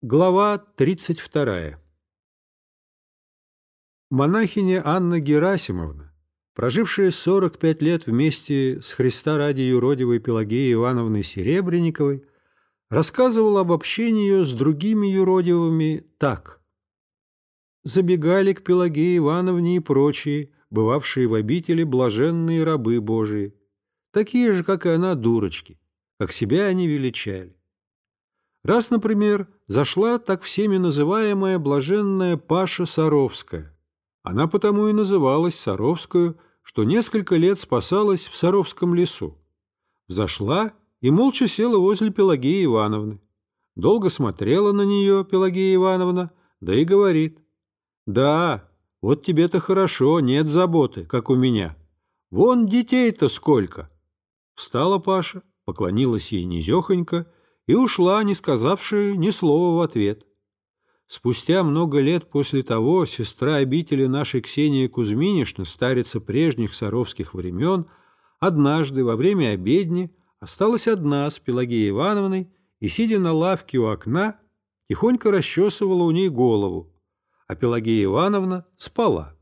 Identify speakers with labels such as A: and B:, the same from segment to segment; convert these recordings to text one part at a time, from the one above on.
A: Глава 32. Монахиня Анна Герасимовна, прожившая 45 лет вместе с Христа ради юродивой Пелагеей Ивановной Серебренниковой, рассказывала об общении ее с другими юродивыми так. «Забегали к Пелагее Ивановне и прочие, бывавшие в обители блаженные рабы Божии, такие же, как и она, дурочки, как себя они величали. Раз, например, зашла так всеми называемая блаженная Паша Саровская. Она потому и называлась Саровскую, что несколько лет спасалась в Саровском лесу. Зашла и молча села возле Пелагеи Ивановны. Долго смотрела на нее Пелагея Ивановна, да и говорит. «Да, вот тебе-то хорошо, нет заботы, как у меня. Вон детей-то сколько!» Встала Паша, поклонилась ей низехонько и ушла, не сказавши ни слова в ответ. Спустя много лет после того сестра обители нашей Ксения Кузьминишна, старица прежних саровских времен, однажды во время обедни осталась одна с Пелагеей Ивановной и, сидя на лавке у окна, тихонько расчесывала у ней голову, а Пелагея Ивановна спала.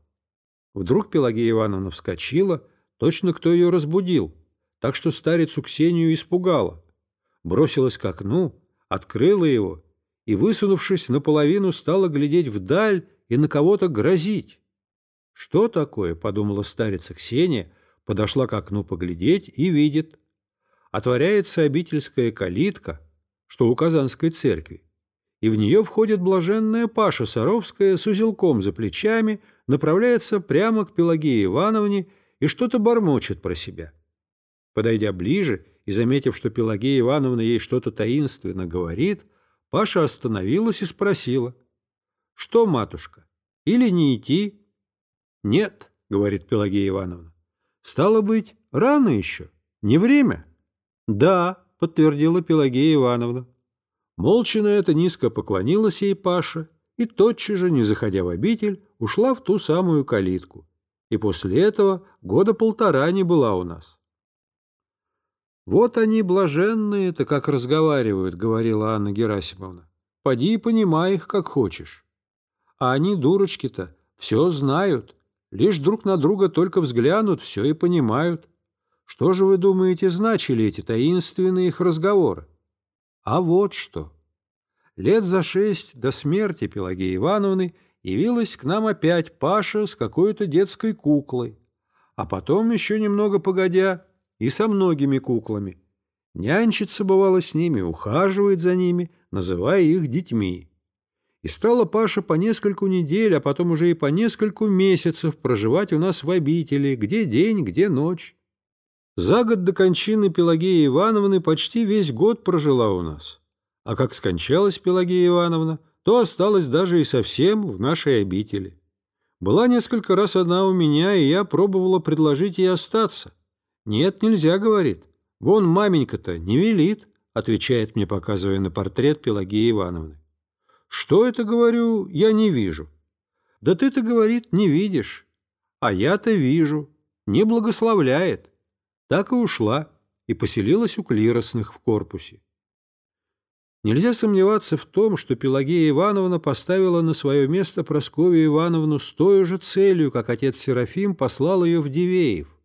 A: Вдруг Пелагея Ивановна вскочила, точно кто ее разбудил, так что старицу Ксению испугала бросилась к окну, открыла его и, высунувшись наполовину, стала глядеть вдаль и на кого-то грозить. «Что такое?» — подумала старица Ксения, подошла к окну поглядеть и видит. Отворяется обительская калитка, что у Казанской церкви, и в нее входит блаженная Паша Саровская с узелком за плечами, направляется прямо к Пелагее Ивановне и что-то бормочет про себя. Подойдя ближе и, заметив, что Пелагея Ивановна ей что-то таинственно говорит, Паша остановилась и спросила. — Что, матушка, или не идти? — Нет, — говорит Пелагея Ивановна. — Стало быть, рано еще, не время? — Да, — подтвердила Пелагея Ивановна. Молча на это низко поклонилась ей Паша и тотчас же, не заходя в обитель, ушла в ту самую калитку. И после этого года полтора не была у нас. «Вот они, блаженные-то, как разговаривают», — говорила Анна Герасимовна. «Поди и понимай их, как хочешь. А они, дурочки-то, все знают, лишь друг на друга только взглянут, все и понимают. Что же вы думаете, значили эти таинственные их разговоры? А вот что. Лет за шесть до смерти Пелагеи Ивановны явилась к нам опять Паша с какой-то детской куклой, а потом, еще немного погодя, и со многими куклами. Нянчится, бывало, с ними, ухаживает за ними, называя их детьми. И стала Паша по нескольку недель, а потом уже и по нескольку месяцев проживать у нас в обители, где день, где ночь. За год до кончины Пелагеи Ивановны почти весь год прожила у нас. А как скончалась Пелагея Ивановна, то осталась даже и совсем в нашей обители. Была несколько раз одна у меня, и я пробовала предложить ей остаться. «Нет, нельзя», — говорит. «Вон маменька-то не велит», — отвечает мне, показывая на портрет Пелагеи Ивановны. «Что это, говорю, я не вижу». «Да ты-то, — говорит, — не видишь, а я-то вижу, не благословляет». Так и ушла и поселилась у клиросных в корпусе. Нельзя сомневаться в том, что Пелагея Ивановна поставила на свое место Прасковью Ивановну с той же целью, как отец Серафим послал ее в Дивеев.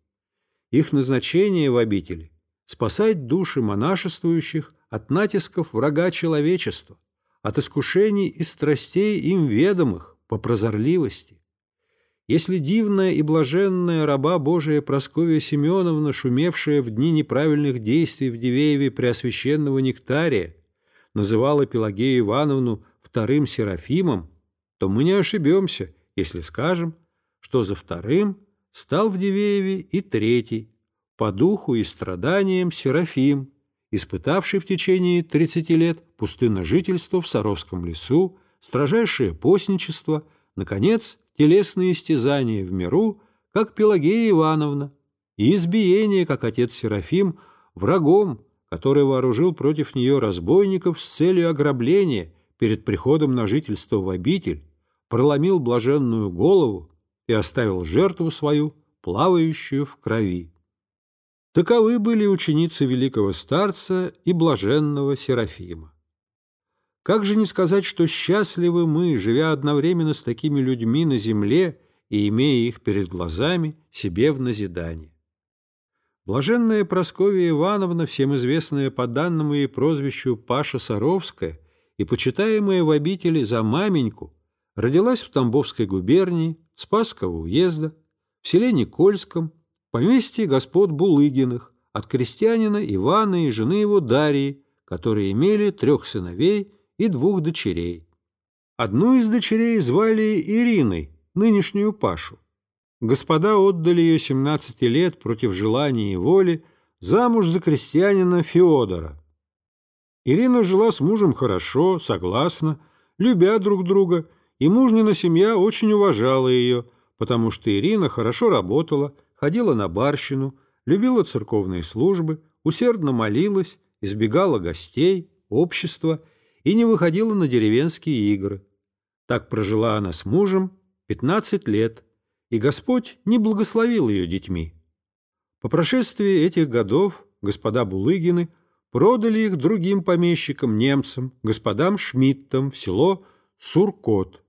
A: Их назначение в обители – спасать души монашествующих от натисков врага человечества, от искушений и страстей им ведомых по прозорливости. Если дивная и блаженная раба Божия Прасковья Семеновна, шумевшая в дни неправильных действий в Дивееве Преосвященного Нектария, называла Пелагею Ивановну вторым Серафимом, то мы не ошибемся, если скажем, что за вторым стал в Дивееве и третий, по духу и страданиям Серафим, испытавший в течение 30 лет пустынное жительство в Саровском лесу, строжайшее постничество, наконец, телесные истязания в миру, как Пелагея Ивановна, и избиение, как отец Серафим, врагом, который вооружил против нее разбойников с целью ограбления перед приходом на жительство в обитель, проломил блаженную голову и оставил жертву свою, плавающую в крови. Таковы были ученицы великого старца и блаженного Серафима. Как же не сказать, что счастливы мы, живя одновременно с такими людьми на земле и имея их перед глазами себе в назидание. Блаженная Прасковья Ивановна, всем известная по данному ей прозвищу Паша Саровская и почитаемая в обители за маменьку, родилась в Тамбовской губернии, Спасского уезда, в селе Никольском, поместье господ Булыгиных, от крестьянина Ивана и жены его Дарьи, которые имели трех сыновей и двух дочерей. Одну из дочерей звали Ириной, нынешнюю Пашу. Господа отдали ее 17 лет против желания и воли замуж за крестьянина Феодора. Ирина жила с мужем хорошо, согласно, любя друг друга, и мужнина семья очень уважала ее, потому что Ирина хорошо работала, ходила на барщину, любила церковные службы, усердно молилась, избегала гостей, общества и не выходила на деревенские игры. Так прожила она с мужем 15 лет, и Господь не благословил ее детьми. По прошествии этих годов господа Булыгины продали их другим помещикам, немцам, господам Шмидтам в село Суркот.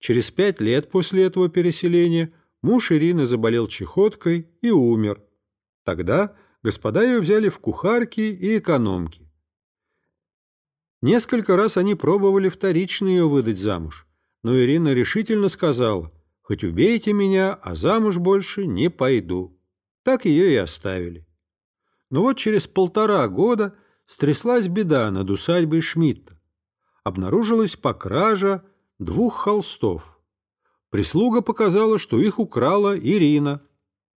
A: Через пять лет после этого переселения муж Ирины заболел чехоткой и умер. Тогда господа ее взяли в кухарки и экономки. Несколько раз они пробовали вторично ее выдать замуж, но Ирина решительно сказала – Хоть убейте меня, а замуж больше не пойду. Так ее и оставили. Но вот через полтора года стряслась беда над усадьбой Шмидта. Обнаружилась покража двух холстов. Прислуга показала, что их украла Ирина.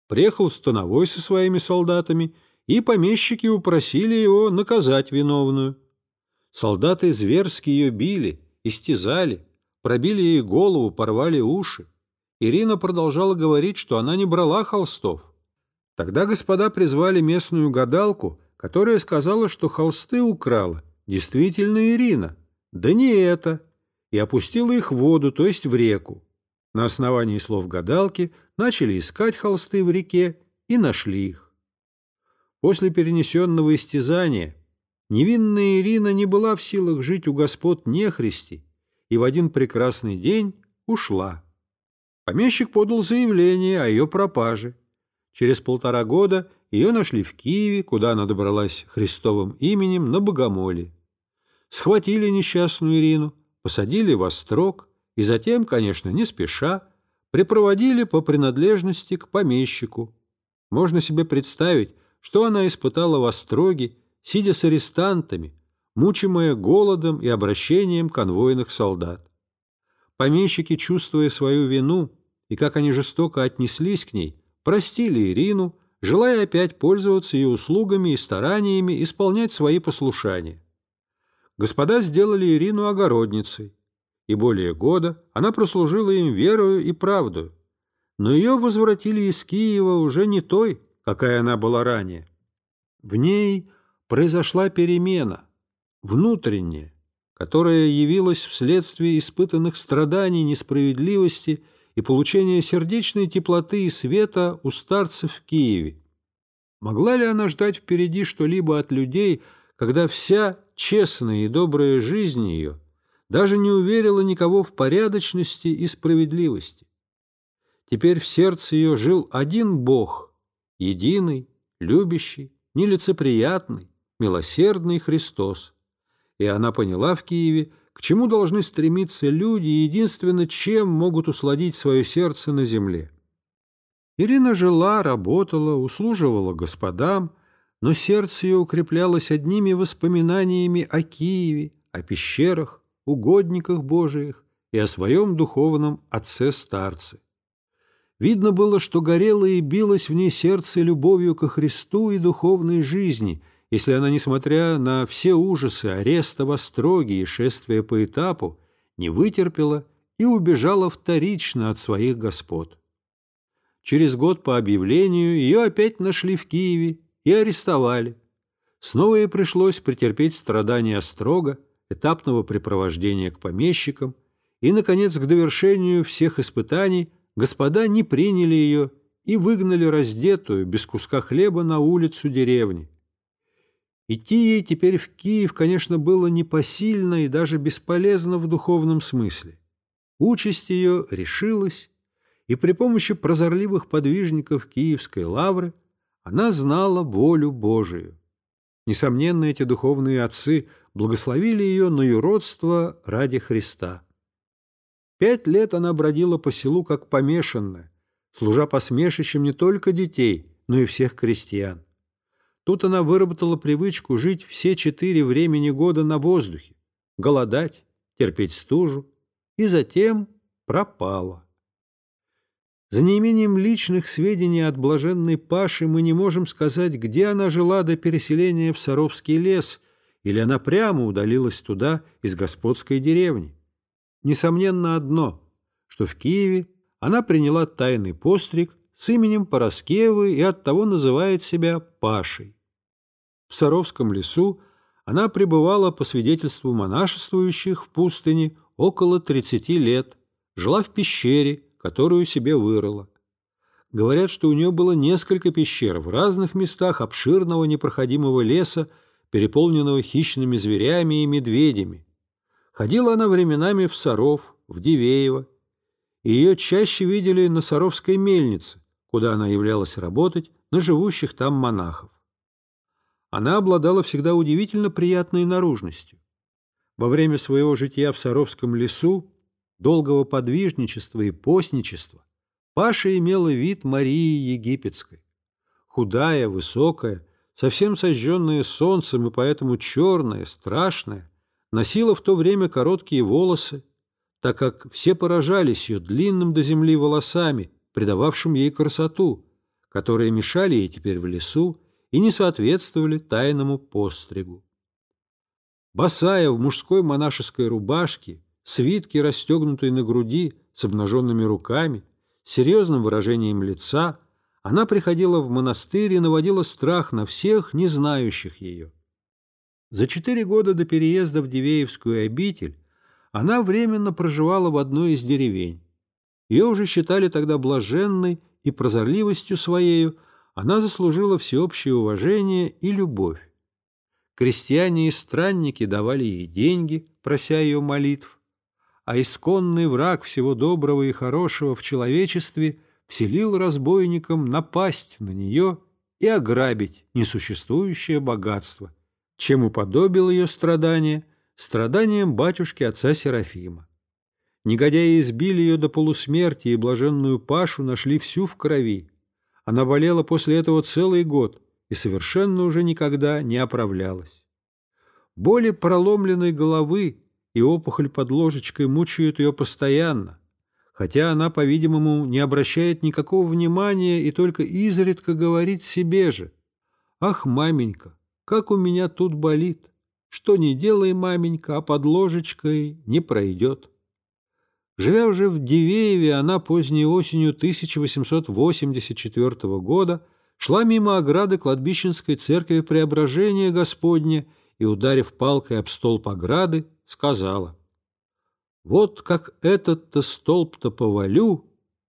A: Приехал Становой со своими солдатами, и помещики упросили его наказать виновную. Солдаты зверски ее били, истязали, пробили ей голову, порвали уши. Ирина продолжала говорить, что она не брала холстов. Тогда господа призвали местную гадалку, которая сказала, что холсты украла действительно Ирина. Да не это. И опустила их в воду, то есть в реку. На основании слов гадалки начали искать холсты в реке и нашли их. После перенесенного истязания невинная Ирина не была в силах жить у господ нехристи и в один прекрасный день ушла. Помещик подал заявление о ее пропаже. Через полтора года ее нашли в Киеве, куда она добралась Христовым именем на Богомоле. Схватили несчастную Ирину, посадили в острог и затем, конечно, не спеша, припроводили по принадлежности к помещику. Можно себе представить, что она испытала в остроге, сидя с арестантами, мучимая голодом и обращением конвойных солдат. Помещики, чувствуя свою вину, и как они жестоко отнеслись к ней, простили Ирину, желая опять пользоваться ее услугами и стараниями исполнять свои послушания. Господа сделали Ирину огородницей, и более года она прослужила им верою и правдою, но ее возвратили из Киева уже не той, какая она была ранее. В ней произошла перемена, внутренняя, которая явилась вследствие испытанных страданий, несправедливости и получения сердечной теплоты и света у старцев в Киеве. Могла ли она ждать впереди что-либо от людей, когда вся честная и добрая жизнь ее даже не уверила никого в порядочности и справедливости? Теперь в сердце ее жил один Бог, единый, любящий, нелицеприятный, милосердный Христос. И она поняла в Киеве, к чему должны стремиться люди и единственно чем могут усладить свое сердце на земле. Ирина жила, работала, услуживала господам, но сердце ее укреплялось одними воспоминаниями о Киеве, о пещерах, угодниках Божиих и о своем духовном отце-старце. Видно было, что горело и билось в ней сердце любовью ко Христу и духовной жизни – если она, несмотря на все ужасы ареста в Остроге и шествия по этапу, не вытерпела и убежала вторично от своих господ. Через год по объявлению ее опять нашли в Киеве и арестовали. Снова ей пришлось претерпеть страдания Острога, этапного препровождения к помещикам, и, наконец, к довершению всех испытаний господа не приняли ее и выгнали раздетую, без куска хлеба, на улицу деревни. Идти ей теперь в Киев, конечно, было непосильно и даже бесполезно в духовном смысле. Участь ее решилась, и при помощи прозорливых подвижников Киевской лавры она знала волю Божию. Несомненно, эти духовные отцы благословили ее на юродство ради Христа. Пять лет она бродила по селу как помешанная, служа посмешищем не только детей, но и всех крестьян. Тут она выработала привычку жить все четыре времени года на воздухе, голодать, терпеть стужу, и затем пропала. За неимением личных сведений от блаженной Паши мы не можем сказать, где она жила до переселения в Саровский лес, или она прямо удалилась туда из господской деревни. Несомненно одно, что в Киеве она приняла тайный постриг с именем Пороскевы и оттого называет себя Пашей. В Саровском лесу она пребывала по свидетельству монашествующих в пустыне около 30 лет, жила в пещере, которую себе вырыла. Говорят, что у нее было несколько пещер в разных местах обширного непроходимого леса, переполненного хищными зверями и медведями, Ходила она временами в Саров, в Дивеево, и ее чаще видели на Саровской мельнице, куда она являлась работать, на живущих там монахов. Она обладала всегда удивительно приятной наружностью. Во время своего жития в Саровском лесу, долгого подвижничества и постничества, Паша имела вид Марии Египетской. Худая, высокая, совсем сожженная солнцем и поэтому черная, страшная, носила в то время короткие волосы, так как все поражались ее длинным до земли волосами, придававшим ей красоту, которые мешали ей теперь в лесу и не соответствовали тайному постригу. Босая в мужской монашеской рубашке, свитки, расстегнутой на груди, с обнаженными руками, серьезным выражением лица, она приходила в монастырь и наводила страх на всех, не знающих ее. За четыре года до переезда в Дивеевскую обитель она временно проживала в одной из деревень. Ее уже считали тогда блаженной, и прозорливостью своею она заслужила всеобщее уважение и любовь. Крестьяне и странники давали ей деньги, прося ее молитв, а исконный враг всего доброго и хорошего в человечестве вселил разбойникам напасть на нее и ограбить несуществующее богатство – чем уподобил ее страдания страданием батюшки отца Серафима. Негодяи избили ее до полусмерти, и блаженную Пашу нашли всю в крови. Она болела после этого целый год и совершенно уже никогда не оправлялась. Боли проломленной головы и опухоль под ложечкой мучают ее постоянно, хотя она, по-видимому, не обращает никакого внимания и только изредка говорит себе же «Ах, маменька, как у меня тут болит. Что не делай, маменька, а под ложечкой не пройдет. Живя уже в Дивееве, она поздней осенью 1884 года шла мимо ограды кладбищенской церкви Преображения Господня и, ударив палкой об столб ограды, сказала, «Вот как этот-то столб-то повалю,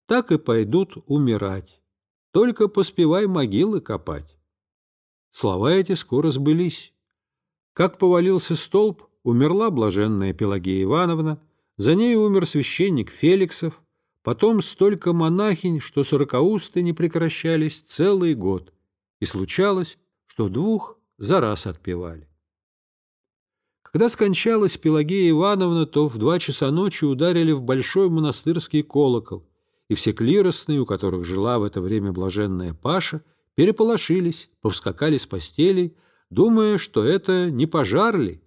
A: так и пойдут умирать. Только поспевай могилы копать». Слова эти скоро сбылись. Как повалился столб, умерла блаженная Пелагея Ивановна, за ней умер священник Феликсов, потом столько монахинь, что сорокаусты не прекращались целый год, и случалось, что двух за раз отпевали. Когда скончалась Пелагея Ивановна, то в два часа ночи ударили в большой монастырский колокол, и все клиросные, у которых жила в это время блаженная Паша, переполошились, повскакали с постелей, думая, что это не пожар ли.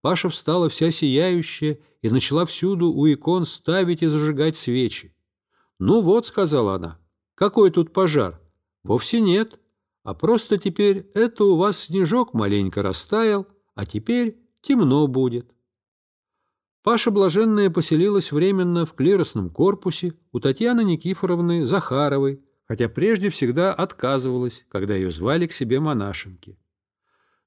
A: Паша встала вся сияющая и начала всюду у икон ставить и зажигать свечи. «Ну вот», — сказала она, — «какой тут пожар?» «Вовсе нет, а просто теперь это у вас снежок маленько растаял, а теперь темно будет». Паша Блаженная поселилась временно в клиросном корпусе у Татьяны Никифоровны Захаровой, хотя прежде всегда отказывалась, когда ее звали к себе монашенки.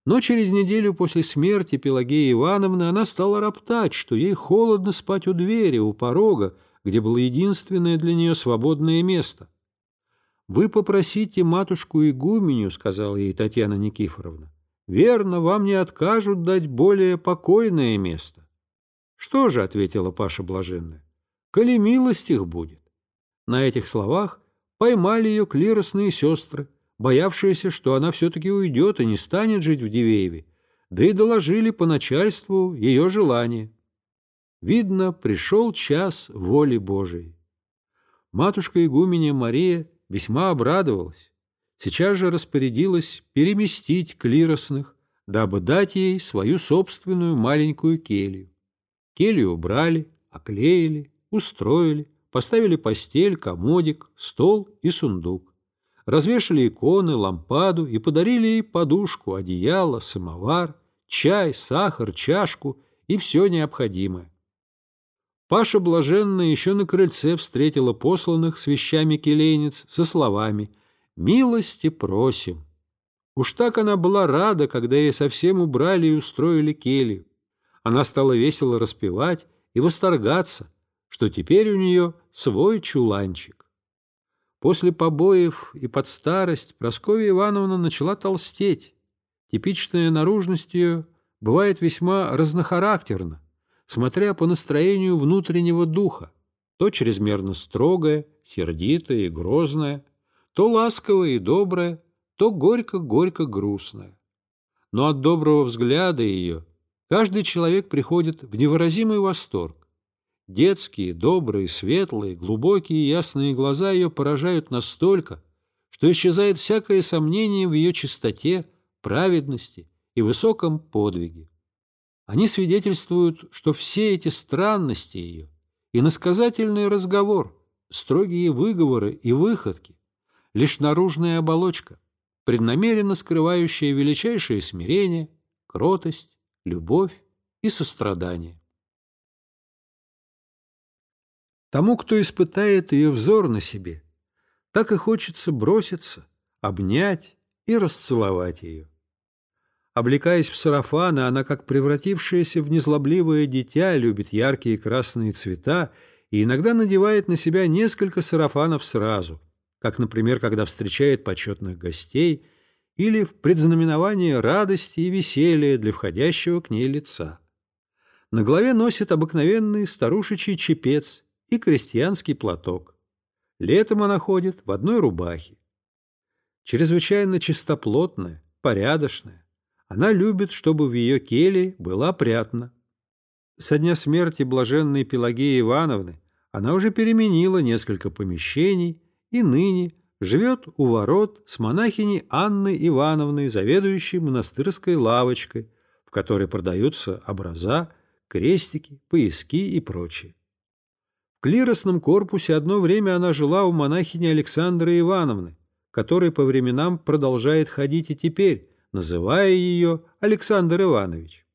A: Но через неделю после смерти Пелагеи Ивановны она стала роптать, что ей холодно спать у двери, у порога, где было единственное для нее свободное место. «Вы попросите матушку игуменю, — сказала ей Татьяна Никифоровна, верно, вам не откажут дать более покойное место. Что же, — ответила Паша блаженная, — коли милость их будет. На этих словах поймали ее клиросные сестры, боявшиеся, что она все-таки уйдет и не станет жить в Дивееве, да и доложили по начальству ее желание. Видно, пришел час воли Божией. Матушка игуменя Мария весьма обрадовалась. Сейчас же распорядилась переместить клиросных, дабы дать ей свою собственную маленькую келью. Келью убрали, оклеили, устроили, поставили постель, комодик, стол и сундук. Развешали иконы, лампаду и подарили ей подушку, одеяло, самовар, чай, сахар, чашку и все необходимое. Паша блаженно еще на крыльце встретила посланных с вещами келейниц со словами «Милости просим». Уж так она была рада, когда ей совсем убрали и устроили келью. Она стала весело распевать и восторгаться, что теперь у нее свой чуланчик. После побоев и под старость Прасковья Ивановна начала толстеть. Типичная наружность ее бывает весьма разнохарактерна, смотря по настроению внутреннего духа, то чрезмерно строгое, сердитое и грозное, то ласковое и доброе, то горько-горько грустное. Но от доброго взгляда ее каждый человек приходит в невыразимый восторг. Детские, добрые, светлые, глубокие и ясные глаза ее поражают настолько, что исчезает всякое сомнение в ее чистоте, праведности и высоком подвиге. Они свидетельствуют, что все эти странности ее и насказательный разговор, строгие выговоры и выходки — лишь наружная оболочка, преднамеренно скрывающая величайшее смирение, кротость, любовь и сострадание. Тому, кто испытает ее взор на себе, так и хочется броситься, обнять и расцеловать ее. Облекаясь в сарафаны, она, как превратившаяся в незлобливое дитя, любит яркие красные цвета и иногда надевает на себя несколько сарафанов сразу, как, например, когда встречает почетных гостей или в предзнаменование радости и веселья для входящего к ней лица. На голове носит обыкновенный старушечий чепец и крестьянский платок. Летом она ходит в одной рубахе. Чрезвычайно чистоплотная, порядочная, она любит, чтобы в ее келье было опрятно. Со дня смерти блаженной Пелагеи Ивановны она уже переменила несколько помещений и ныне живет у ворот с монахиней Анной Ивановной, заведующей монастырской лавочкой, в которой продаются образа, крестики, пояски и прочее. В клиросном корпусе одно время она жила у монахини Александры Ивановны, которая по временам продолжает ходить и теперь, называя ее Александр Иванович.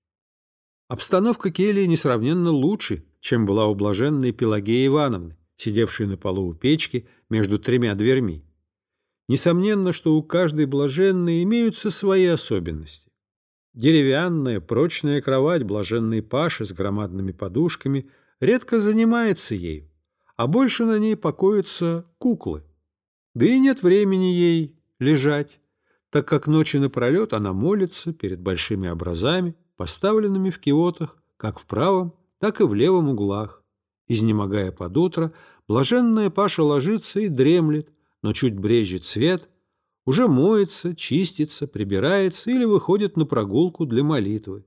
A: Обстановка кельи несравненно лучше, чем была у блаженной Пелагеи Ивановны, сидевшей на полу у печки между тремя дверьми. Несомненно, что у каждой блаженной имеются свои особенности. Деревянная, прочная кровать блаженной Паши с громадными подушками редко занимается ею, а больше на ней покоятся куклы. Да и нет времени ей лежать так как ночи напролет она молится перед большими образами, поставленными в киотах, как в правом, так и в левом углах. Изнемогая под утро, блаженная Паша ложится и дремлет, но чуть брежет свет, уже моется, чистится, прибирается или выходит на прогулку для молитвы.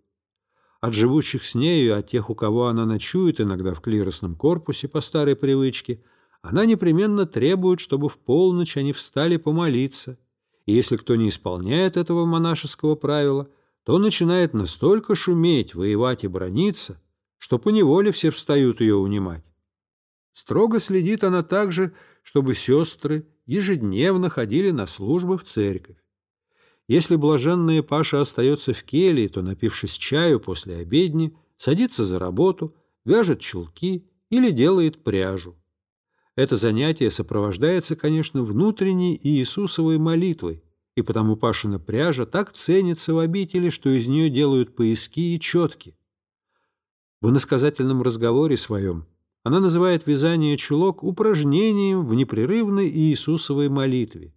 A: От живущих с нею от тех, у кого она ночует иногда в клиросном корпусе по старой привычке, она непременно требует, чтобы в полночь они встали помолиться – и если кто не исполняет этого монашеского правила, то начинает настолько шуметь, воевать и брониться, что поневоле все встают ее унимать. Строго следит она также, чтобы сестры ежедневно ходили на службы в церковь. Если блаженная Паша остается в келье, то, напившись чаю после обедни, садится за работу, вяжет чулки или делает пряжу. Это занятие сопровождается, конечно, внутренней Иисусовой молитвой, и потому Пашина пряжа так ценится в обители, что из нее делают пояски и четки. В иносказательном разговоре своем она называет вязание чулок упражнением в непрерывной Иисусовой молитве.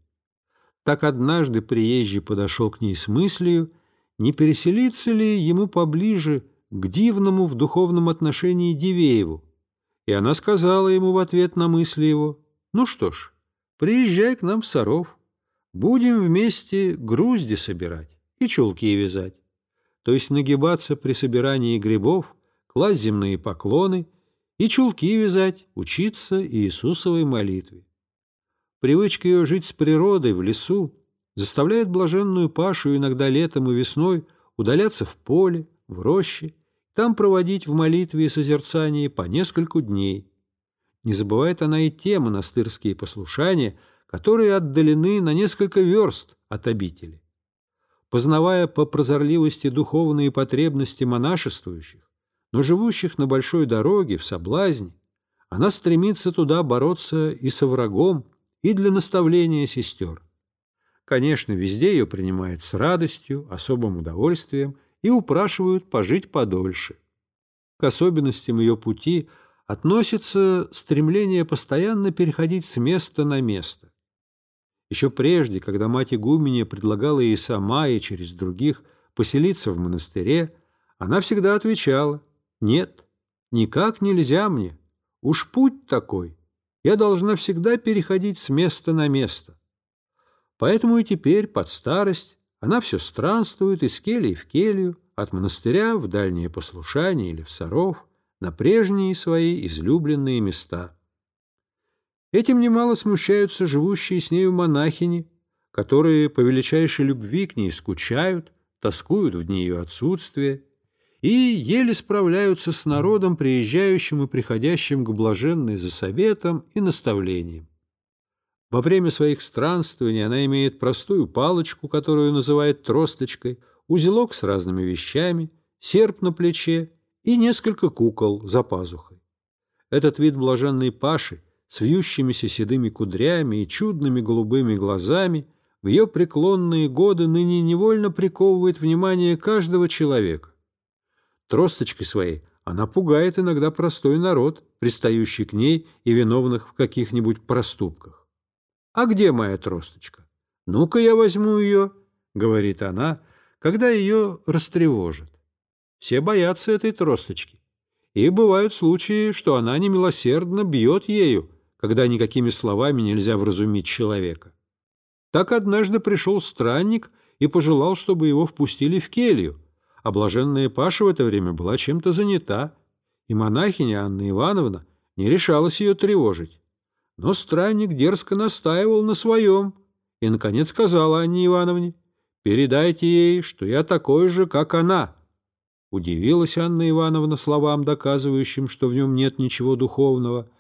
A: Так однажды приезжий подошел к ней с мыслью, не переселиться ли ему поближе к дивному в духовном отношении Дивееву. И она сказала ему в ответ на мысли его, «Ну что ж, приезжай к нам в Саров, будем вместе грузди собирать и чулки вязать, то есть нагибаться при собирании грибов, класть земные поклоны и чулки вязать, учиться Иисусовой молитве. Привычка ее жить с природой в лесу заставляет блаженную Пашу иногда летом и весной удаляться в поле, в роще, там проводить в молитве и созерцании по нескольку дней. Не забывает она и те монастырские послушания, которые отдалены на несколько верст от обители. Познавая по прозорливости духовные потребности монашествующих, но живущих на большой дороге, в соблазне, она стремится туда бороться и со врагом, и для наставления сестер. Конечно, везде ее принимают с радостью, особым удовольствием и упрашивают пожить подольше. К особенностям ее пути относится стремление постоянно переходить с места на место. Еще прежде, когда мать игуменя предлагала ей сама и через других поселиться в монастыре, она всегда отвечала «Нет, никак нельзя мне, уж путь такой, я должна всегда переходить с места на место». Поэтому и теперь, под старость, она все странствует из келии в келью, от монастыря в дальнее послушание или в Саров, на прежние свои излюбленные места. Этим немало смущаются живущие с нею монахини, которые по величайшей любви к ней скучают, тоскуют в дни ее отсутствия и еле справляются с народом, приезжающим и приходящим к блаженной за советом и наставлением. Во время своих странствований она имеет простую палочку, которую называет тросточкой, узелок с разными вещами, серп на плече и несколько кукол за пазухой. Этот вид блаженной Паши с вьющимися седыми кудрями и чудными голубыми глазами в ее преклонные годы ныне невольно приковывает внимание каждого человека. Тросточкой своей она пугает иногда простой народ, пристающий к ней и виновных в каких-нибудь проступках. «А где моя тросточка? Ну-ка я возьму ее», — говорит она, когда ее растревожит. Все боятся этой тросточки. И бывают случаи, что она немилосердно бьет ею, когда никакими словами нельзя вразумить человека. Так однажды пришел странник и пожелал, чтобы его впустили в келью, а блаженная Паша в это время была чем-то занята, и монахиня Анна Ивановна не решалась ее тревожить. Но странник дерзко настаивал на своем и, наконец, сказала Анне Ивановне, «Передайте ей, что я такой же, как она». Удивилась Анна Ивановна словам, доказывающим, что в нем нет ничего духовного,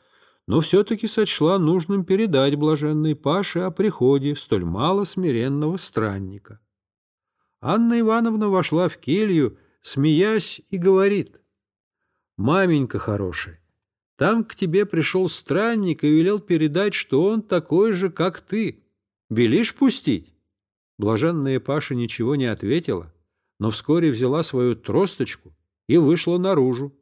A: но все-таки сочла нужным передать блаженной Паше о приходе столь мало смиренного странника. Анна Ивановна вошла в келью, смеясь, и говорит, «Маменька хорошая, там к тебе пришел странник и велел передать, что он такой же, как ты. Велишь пустить?» Блаженная Паша ничего не ответила, но вскоре взяла свою тросточку и вышла наружу.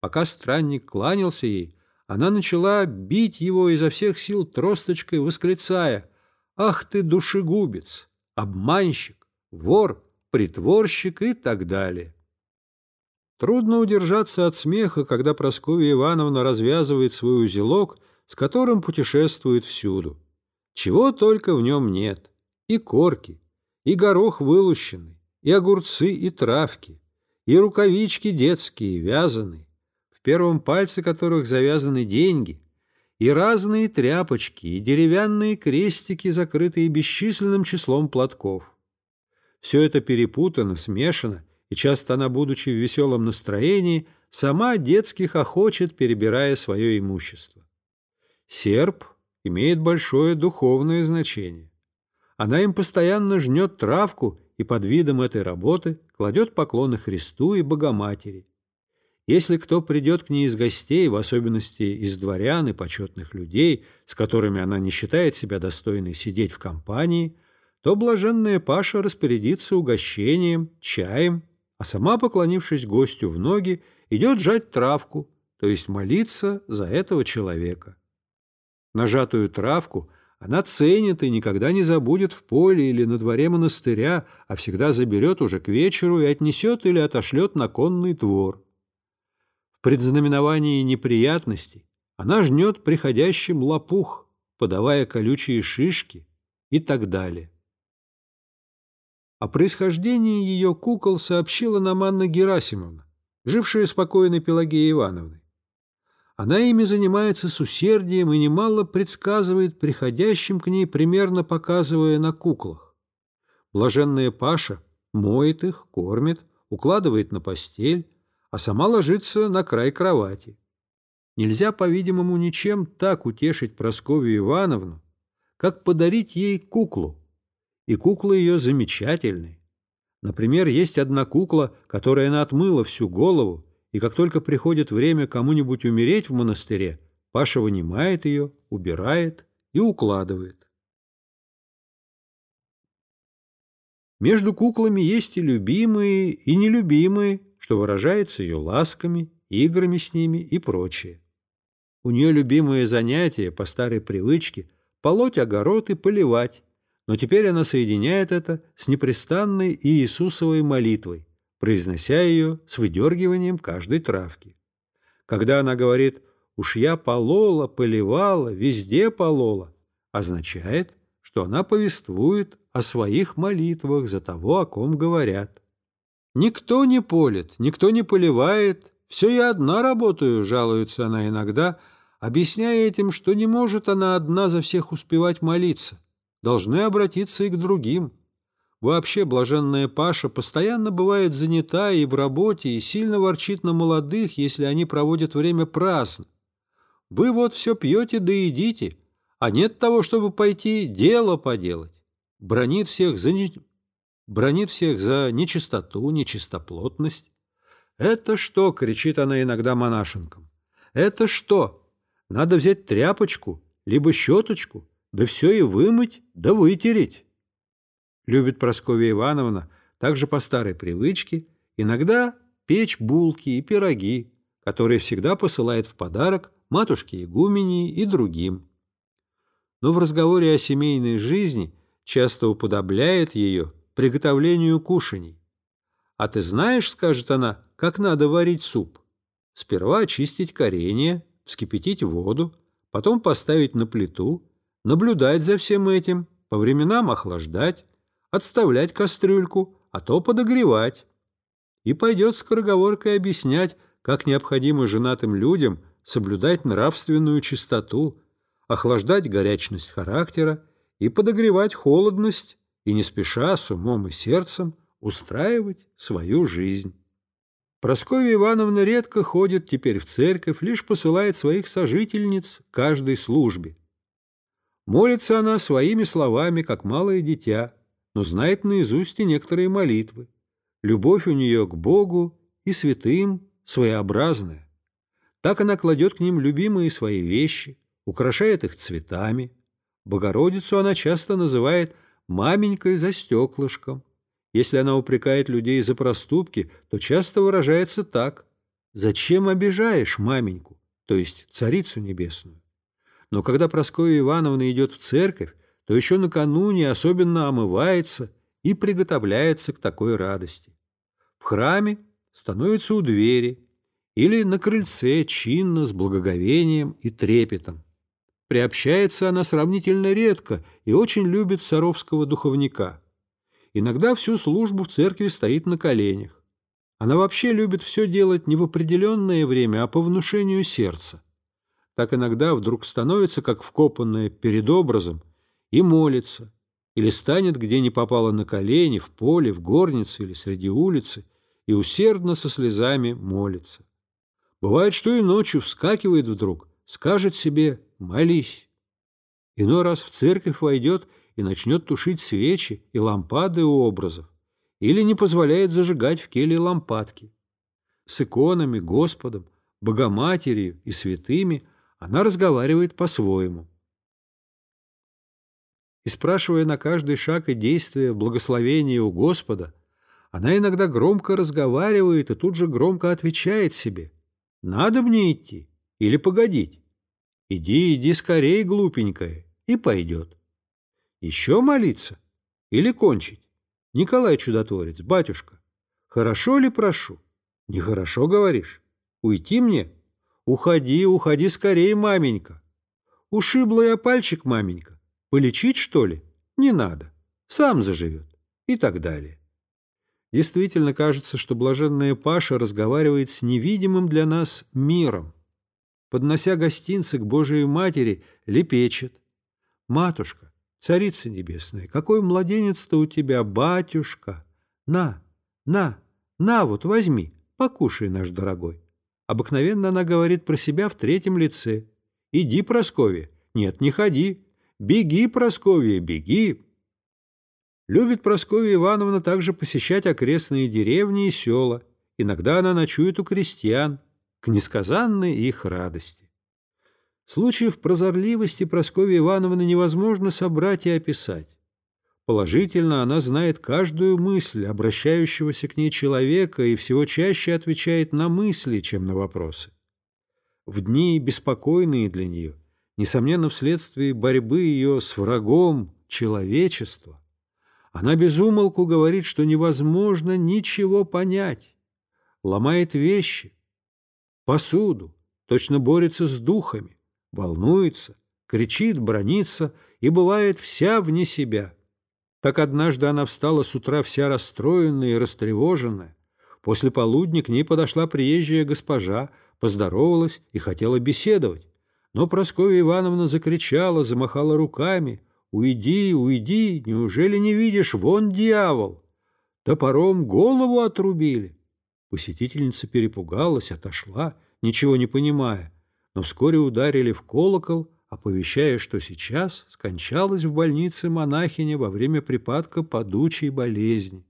A: Пока странник кланялся ей, она начала бить его изо всех сил тросточкой, восклицая «Ах ты, душегубец, обманщик, вор, притворщик» и так далее. Трудно удержаться от смеха, когда Прасковья Ивановна развязывает свой узелок, с которым путешествует всюду. Чего только в нем нет. И корки, и горох вылущенный, и огурцы, и травки, и рукавички детские, вязаные, в первом пальце которых завязаны деньги, и разные тряпочки, и деревянные крестики, закрытые бесчисленным числом платков. Все это перепутано, смешано, и часто она, будучи в веселом настроении, сама детски хохочет, перебирая свое имущество. Серп имеет большое духовное значение. Она им постоянно жнет травку и под видом этой работы кладет поклоны Христу и Богоматери. Если кто придет к ней из гостей, в особенности из дворян и почетных людей, с которыми она не считает себя достойной сидеть в компании, то блаженная Паша распорядится угощением, чаем а сама, поклонившись гостю в ноги, идет жать травку, то есть молиться за этого человека. Нажатую травку Она ценит и никогда не забудет в поле или на дворе монастыря, а всегда заберет уже к вечеру и отнесет или отошлет на конный двор. В предзнаменовании неприятностей она жнет приходящим лопух, подавая колючие шишки и так далее. О происхождении ее кукол сообщила нам Анна Герасимовна, жившая спокойной Пелагеей Ивановной. Она ими занимается с усердием и немало предсказывает приходящим к ней, примерно показывая на куклах. Блаженная Паша моет их, кормит, укладывает на постель, а сама ложится на край кровати. Нельзя, по-видимому, ничем так утешить Прасковью Ивановну, как подарить ей куклу. И куклы ее замечательные. Например, есть одна кукла, которая она отмыла всю голову, и как только приходит время кому-нибудь умереть в монастыре, Паша вынимает ее, убирает и укладывает. Между куклами есть и любимые, и нелюбимые, что выражается ее ласками, играми с ними и прочее. У нее любимые занятия по старой привычке – полоть огород и поливать, но теперь она соединяет это с непрестанной Иисусовой молитвой, произнося ее с выдергиванием каждой травки. Когда она говорит «уж я полола, поливала, везде полола», означает, что она повествует о своих молитвах за того, о ком говорят. «Никто не полит, никто не поливает, все я одна работаю», — жалуется она иногда, объясняя этим, что не может она одна за всех успевать молиться, должны обратиться и к другим. Вообще блаженная Паша постоянно бывает занята и в работе, и сильно ворчит на молодых, если они проводят время праздно. Вы вот все пьете да едите, а нет того, чтобы пойти дело поделать. Бронит всех за, не... Бронит всех за нечистоту, нечистоплотность. «Это что?» — кричит она иногда монашенкам. «Это что? Надо взять тряпочку, либо щеточку, да все и вымыть, да вытереть» любит Прасковья Ивановна, также по старой привычке, иногда печь булки и пироги, которые всегда посылает в подарок матушке Игумении и другим. Но в разговоре о семейной жизни часто уподобляет ее приготовлению кушаний. «А ты знаешь, — скажет она, — как надо варить суп? Сперва очистить коренья, вскипятить воду, потом поставить на плиту, наблюдать за всем этим, по временам охлаждать, отставлять кастрюльку, а то подогревать. И пойдет скороговоркой объяснять, как необходимо женатым людям соблюдать нравственную чистоту, охлаждать горячность характера и подогревать холодность, и не спеша, с умом и сердцем, устраивать свою жизнь. Прасковья Ивановна редко ходит теперь в церковь, лишь посылает своих сожительниц каждой службе. Молится она своими словами, как малое дитя, но знает наизусть и некоторые молитвы. Любовь у нее к Богу и святым своеобразная. Так она кладет к ним любимые свои вещи, украшает их цветами. Богородицу она часто называет «маменькой за стеклышком». Если она упрекает людей за проступки, то часто выражается так «Зачем обижаешь маменьку?» то есть Царицу Небесную. Но когда Прасковья Ивановна идет в церковь, то еще накануне особенно омывается и приготовляется к такой радости. В храме становится у двери или на крыльце чинно, с благоговением и трепетом. Приобщается она сравнительно редко и очень любит саровского духовника. Иногда всю службу в церкви стоит на коленях. Она вообще любит все делать не в определенное время, а по внушению сердца. Так иногда вдруг становится, как вкопанная перед образом, и молится, или станет где ни попало на колени, в поле, в горнице или среди улицы, и усердно со слезами молится. Бывает, что и ночью вскакивает вдруг, скажет себе «молись». Иной раз в церковь войдет и начнет тушить свечи и лампады у образов, или не позволяет зажигать в келье лампадки. С иконами, Господом, Богоматерью и святыми она разговаривает по-своему и спрашивая на каждый шаг и действие благословения у Господа, она иногда громко разговаривает и тут же громко отвечает себе «Надо мне идти или погодить?» «Иди, иди скорее, глупенькая, и пойдет. Еще молиться или кончить? Николай Чудотворец, батюшка, хорошо ли прошу? Нехорошо говоришь. Уйти мне? Уходи, уходи скорее, маменька. Ушибла я пальчик, маменька. Полечить, что ли? Не надо. Сам заживет. И так далее. Действительно кажется, что блаженная Паша разговаривает с невидимым для нас миром. Поднося гостинцы к Божией Матери, лепечет. «Матушка, царица небесная, какой младенец-то у тебя, батюшка! На, на, на вот, возьми, покушай, наш дорогой!» Обыкновенно она говорит про себя в третьем лице. «Иди, Прасковья!» «Нет, не ходи!» «Беги, Прасковья, беги!» Любит Прасковья Ивановна также посещать окрестные деревни и села. Иногда она ночует у крестьян, к несказанной их радости. Случаев прозорливости Прасковьи Ивановны невозможно собрать и описать. Положительно она знает каждую мысль обращающегося к ней человека и всего чаще отвечает на мысли, чем на вопросы. В дни, беспокойные для нее, несомненно, вследствие борьбы ее с врагом человечества, она безумолку говорит, что невозможно ничего понять, ломает вещи, посуду, точно борется с духами, волнуется, кричит, бронится и бывает вся вне себя. Так однажды она встала с утра вся расстроенная и растревоженная. После полудня к ней подошла приезжая госпожа, поздоровалась и хотела беседовать. Но Прасковья Ивановна закричала, замахала руками. «Уйди, уйди! Неужели не видишь? Вон дьявол!» Топором голову отрубили. Посетительница перепугалась, отошла, ничего не понимая, но вскоре ударили в колокол, оповещая, что сейчас скончалась в больнице монахиня во время припадка падучей болезни.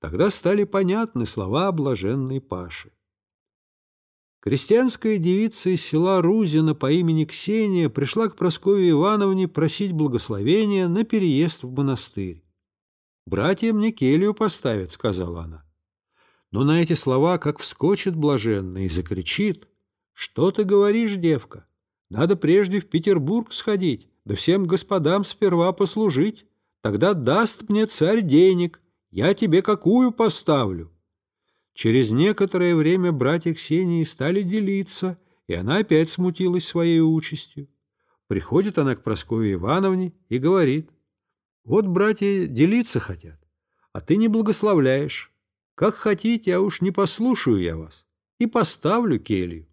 A: Тогда стали понятны слова блаженной Паши. Крестьянская девица из села Рузина по имени Ксения пришла к Прасковье Ивановне просить благословения на переезд в монастырь. «Братья мне келью поставят», — сказала она. Но на эти слова как вскочит блаженно и закричит. «Что ты говоришь, девка? Надо прежде в Петербург сходить, да всем господам сперва послужить. Тогда даст мне царь денег, я тебе какую поставлю?» Через некоторое время братья Ксении стали делиться, и она опять смутилась своей участью. Приходит она к Прасковье Ивановне и говорит, «Вот братья делиться хотят, а ты не благословляешь. Как хотите, а уж не послушаю я вас, и поставлю келью».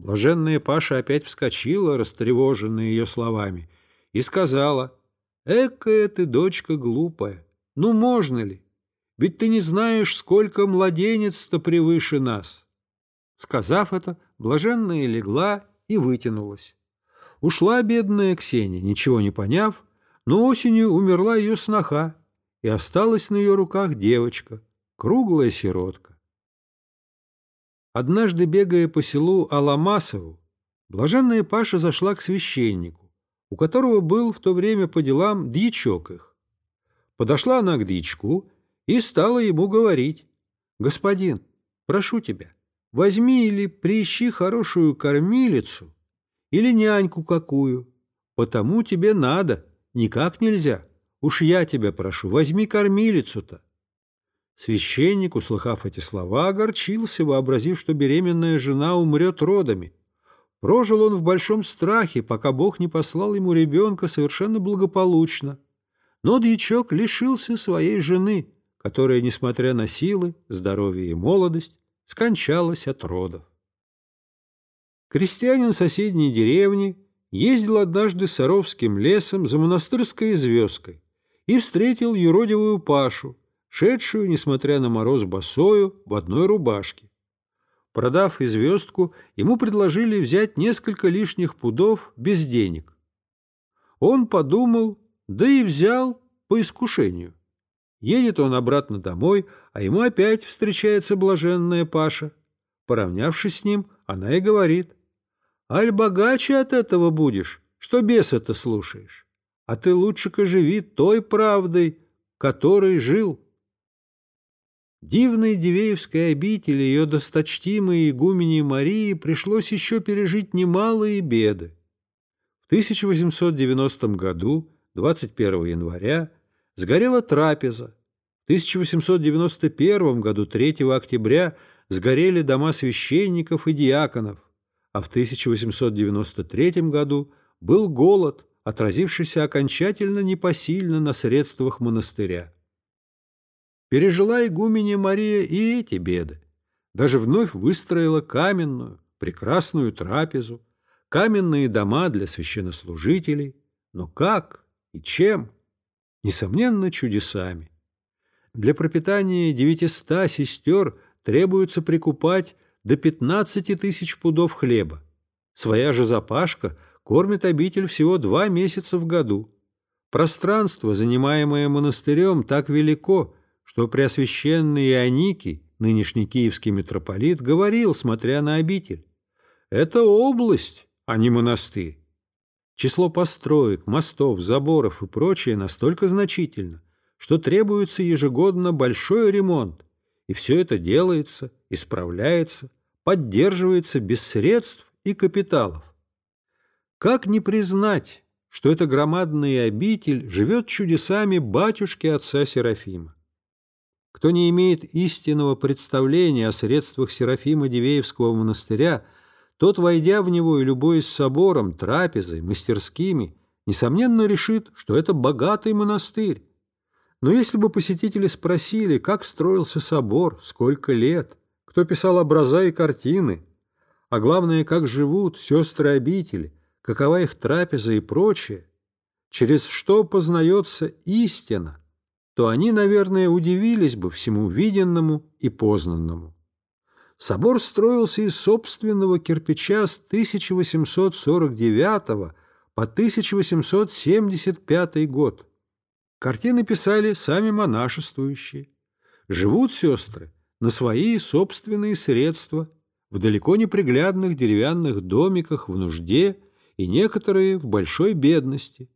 A: Блаженная Паша опять вскочила, растревоженная ее словами, и сказала, «Экая ты, дочка глупая, ну можно ли? Ведь ты не знаешь, сколько младенец-то превыше нас. Сказав это, блаженная легла и вытянулась. Ушла бедная Ксения, ничего не поняв, но осенью умерла ее сноха, и осталась на ее руках девочка, круглая сиротка. Однажды, бегая по селу Аламасову, блаженная Паша зашла к священнику, у которого был в то время по делам дьячок их. Подошла она к дьячку и стала ему говорить, «Господин, прошу тебя, возьми или приищи хорошую кормилицу или няньку какую, потому тебе надо, никак нельзя. Уж я тебя прошу, возьми кормилицу-то». Священник, услыхав эти слова, огорчился, вообразив, что беременная жена умрет родами. Прожил он в большом страхе, пока Бог не послал ему ребенка совершенно благополучно. Но дьячок лишился своей жены – которая, несмотря на силы, здоровье и молодость, скончалась от родов. Крестьянин соседней деревни ездил однажды Саровским лесом за монастырской звездкой и встретил юродивую Пашу, шедшую, несмотря на мороз босою, в одной рубашке. Продав известку, ему предложили взять несколько лишних пудов без денег. Он подумал, да и взял по искушению. Едет он обратно домой, а ему опять встречается блаженная Паша. Поравнявшись с ним, она и говорит, «Аль богаче от этого будешь, что бес это слушаешь, а ты лучше-ка живи той правдой, которой жил». Дивной Дивеевской обители ее досточтимой игумени Марии пришлось еще пережить немалые беды. 1890 году, 21 января, сгорела трапеза. В 1891 году, 3 октября, сгорели дома священников и диаконов, а в 1893 году был голод, отразившийся окончательно непосильно на средствах монастыря. Пережила игуменя Мария и эти беды. Даже вновь выстроила каменную, прекрасную трапезу, каменные дома для священнослужителей. Но как и чем? Несомненно, чудесами. Для пропитания девятиста сестер требуется прикупать до пятнадцати тысяч пудов хлеба. Своя же запашка кормит обитель всего два месяца в году. Пространство, занимаемое монастырем, так велико, что Преосвященный Ионикий, нынешний киевский митрополит, говорил, смотря на обитель, «Это область, а не монастырь. Число построек, мостов, заборов и прочее настолько значительно, что требуется ежегодно большой ремонт, и все это делается, исправляется, поддерживается без средств и капиталов. Как не признать, что эта громадная обитель живет чудесами батюшки отца Серафима? Кто не имеет истинного представления о средствах Серафима Дивеевского монастыря – тот, войдя в него и любуясь собором, трапезой, мастерскими, несомненно решит, что это богатый монастырь. Но если бы посетители спросили, как строился собор, сколько лет, кто писал образа и картины, а главное, как живут сестры обители, какова их трапеза и прочее, через что познается истина, то они, наверное, удивились бы всему виденному и познанному. Собор строился из собственного кирпича с 1849 по 1875 год. Картины писали сами монашествующие. Живут сестры на свои собственные средства, в далеко не приглядных деревянных домиках в нужде и некоторые в большой бедности.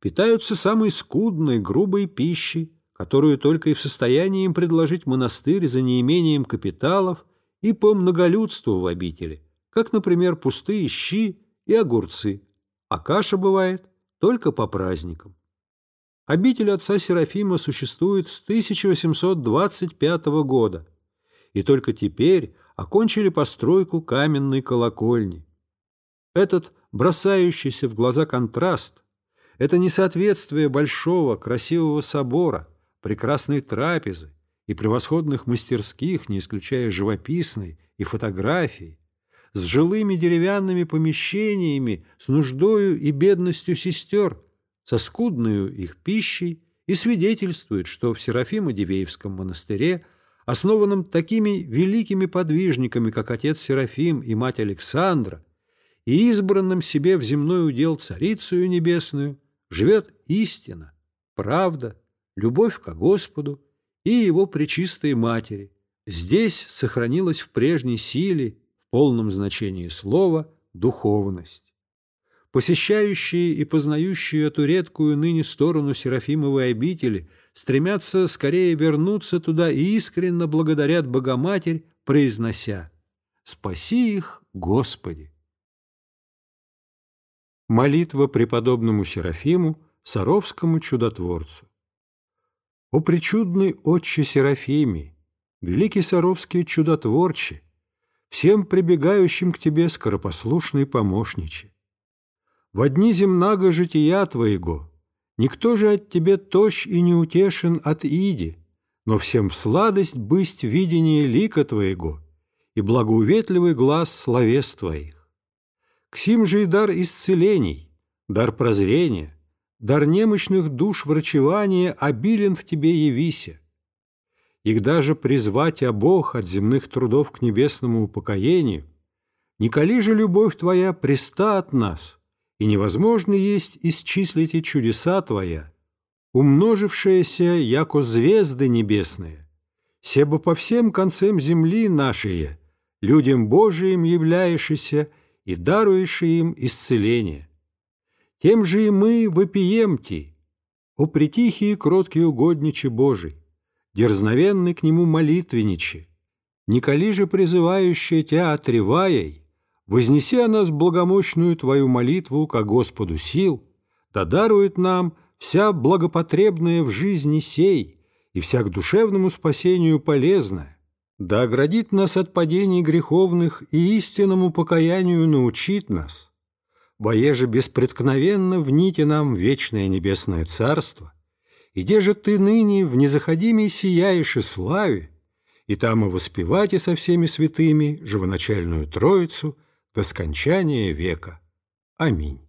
A: Питаются самой скудной, грубой пищей, которую только и в состоянии им предложить монастырь за неимением капиталов и по многолюдству в обители, как, например, пустые щи и огурцы, а каша бывает только по праздникам. Обитель отца Серафима существует с 1825 года, и только теперь окончили постройку каменной колокольни. Этот бросающийся в глаза контраст, это несоответствие большого красивого собора, прекрасной трапезы, и превосходных мастерских, не исключая живописной и фотографий, с жилыми деревянными помещениями, с нуждою и бедностью сестер, со скудную их пищей, и свидетельствует, что в Серафимо-Дивеевском монастыре, основанном такими великими подвижниками, как отец Серафим и мать Александра, и избранным себе в земной удел Царицею Небесную, живет истина, правда, любовь к Господу, и его пречистой матери. Здесь сохранилась в прежней силе, в полном значении слова, духовность. Посещающие и познающие эту редкую ныне сторону Серафимовой обители стремятся скорее вернуться туда и искренне благодарят Богоматерь, произнося «Спаси их, Господи!» Молитва преподобному Серафиму, Саровскому чудотворцу. О причудный отче Серафимий, великий Саровский чудотворче, всем прибегающим к тебе скоропослушный помощниче. В дни земного жития твоего никто же от тебе тощ и неутешен от иди, но всем в сладость бысть видение лика твоего и благоуветливый глаз словес твоих. К сим же и дар исцелений, дар прозрения, дар немощных душ врачевания обилен в тебе явися. Их даже призвать, а Бог, от земных трудов к небесному упокоению, не коли же любовь твоя преста от нас, и невозможно есть исчислить и чудеса твоя, умножившаяся, яко звезды небесные, себо по всем концам земли нашей, людям Божиим являешься и даруешь им исцеление. Тем же и мы вопиемте, о притихие кроткие угодничи Божий, дерзновенный к нему молитвенничи, Николи же призывающие тебя отреваяй, Вознеси о нас благомощную Твою молитву ко Господу сил, да дарует нам вся благопотребная в жизни сей и вся к душевному спасению полезная, да оградит нас от падений греховных и истинному покаянию научит нас, боеже беспреткновенно вните нам вечное небесное царство, и где же ты ныне в незаходимой сияешь и славе, и там и воспевайте со всеми святыми живоначальную Троицу до скончания века. Аминь.